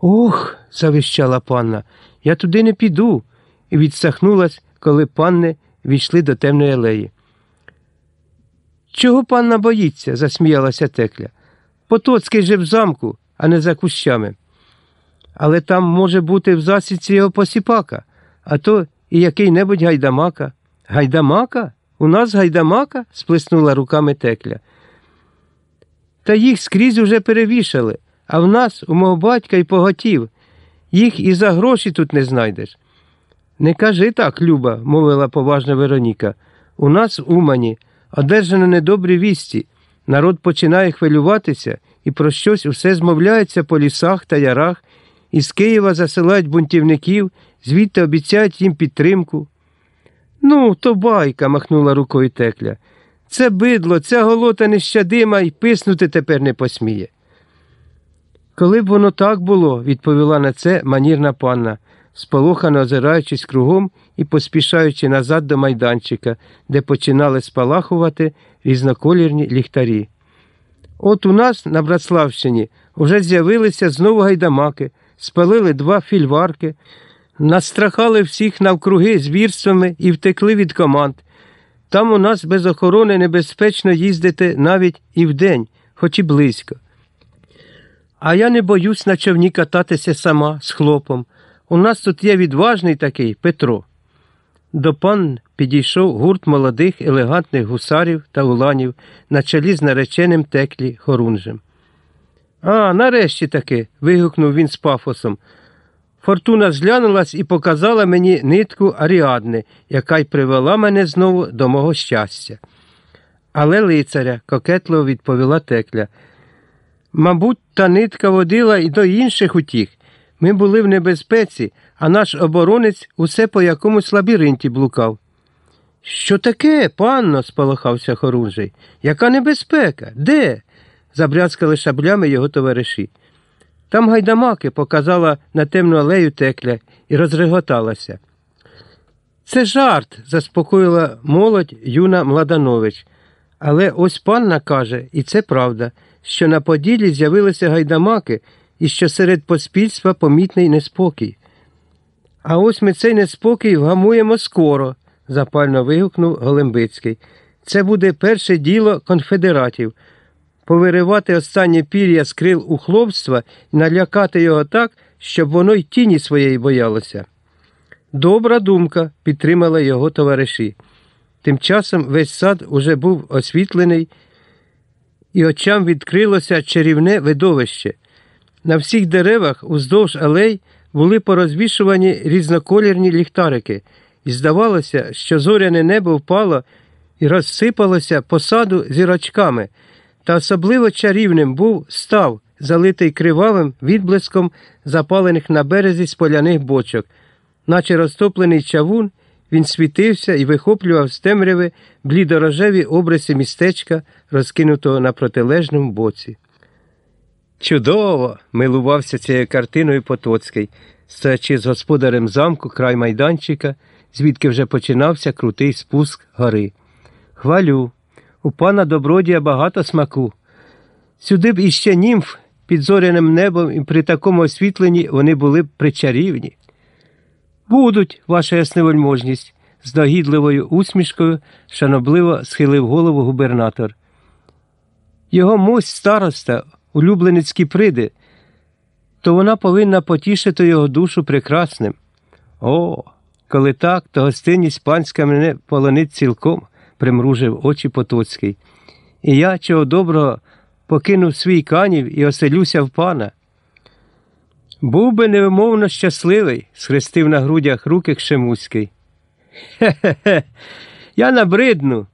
Ох, завищала панна, я туди не піду, і відсахнулась, коли панни війшли до темної алеї. Чого панна боїться? засміялася текля. Потоцький же в замку, а не за кущами. Але там може бути в засідці його посіпака, а то і який-небудь гайдамака. Гайдамака? У нас гайдамака? сплеснула руками текля. Та їх скрізь уже перевішали, а в нас, у мого батька, й поготів. Їх і за гроші тут не знайдеш. Не кажи так, Люба, мовила поважна Вероніка. У нас в Умані одержано недобрі вісті. Народ починає хвилюватися і про щось усе змовляється по лісах та ярах, із Києва засилають бунтівників, звідти обіцяють їм підтримку. Ну, то байка, махнула рукою текля. Це бидло, ця голота нещадима і писнути тепер не посміє. Коли б воно так було, відповіла на це манірна панна, сполохано озираючись кругом і поспішаючи назад до майданчика, де починали спалахувати різноколірні ліхтарі. От у нас на Братславщині вже з'явилися знову гайдамаки, спалили два фільварки, настрахали всіх навкруги звірствами і втекли від команд. Там у нас без охорони небезпечно їздити навіть і вдень, хоч і близько. А я не боюсь на човні кататися сама з хлопом. У нас тут є відважний такий Петро. До пан підійшов гурт молодих елегантних гусарів та уланів на чолі з нареченим теклі Хорунжем. А, нарешті таки. вигукнув він з пафосом. Фортуна зглянулась і показала мені нитку Аріадни, яка й привела мене знову до мого щастя. Але лицаря, кокетливо відповіла текля. Мабуть, та нитка водила і до інших утіх. Ми були в небезпеці, а наш оборонець усе по якомусь лабіринті блукав. Що таке, панно? спалахався хорунжий. Яка небезпека? Де? забрязкали шаблями його товариші. Там гайдамаки показала на темну алею текля і розреготалася. Це жарт, заспокоїла молодь Юна Младанович. Але ось панна каже, і це правда, що на Поділі з'явилися гайдамаки і що серед поспільства помітний неспокій. А ось ми цей неспокій вгамуємо скоро, запально вигукнув Голембицький. Це буде перше діло конфедератів повиривати останнє пір'я з крил у хлопства і налякати його так, щоб воно й тіні своєї боялося. Добра думка, підтримала його товариші. Тим часом весь сад уже був освітлений, і очам відкрилося чарівне видовище. На всіх деревах уздовж алей були порозвішувані різноколірні ліхтарики, і здавалося, що зоряне небо впало і розсипалося по саду зірочками, та особливо чарівним був став, залитий кривавим відблиском запалених на березі споляних бочок, наче розтоплений чавун. Він світився і вихоплював з темряви блідорожеві обриси містечка, розкинутого на протилежному боці. Чудово! милувався цією картиною Потоцький, стоячи з господарем замку край майданчика, звідки вже починався крутий спуск гори. Хвалю, у пана добродія багато смаку. Сюди б іще німф під зоряним небом і при такому освітленні вони були б причарівні. Будуть, ваша ясневольможність, з догідливою усмішкою шанобливо схилив голову губернатор. Його мусь староста, улюбленицькі приди, то вона повинна потішити його душу прекрасним. О, коли так, то гостинність панська мене полонить цілком, примружив очі Потоцький. І я, чого доброго, покинув свій канів і оселюся в пана. Був би невимовно щасливий, схрестив на грудях руки Кшемуський. Хе-хе, я набридну,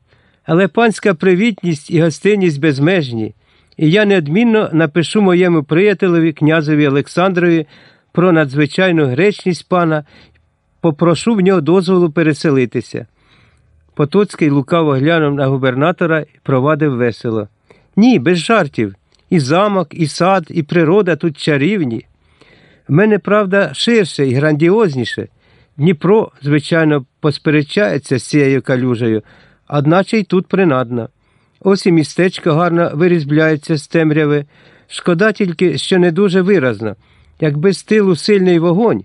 але панська привітність і гостинність безмежні, і я неодмінно напишу моєму приятелеві князеві Олександрові про надзвичайну гречність пана, попрошу в нього дозволу переселитися. Потоцький лукаво глянув на губернатора і провадив весело. Ні, без жартів. І замок, і сад, і природа тут чарівні. В мене, правда, ширше і грандіозніше. Дніпро, звичайно, посперечається з цією калюжею, одначе й тут принадна. Ось і містечко гарно вирізбляється з темряви. Шкода тільки, що не дуже виразно. Якби з тилу сильний вогонь,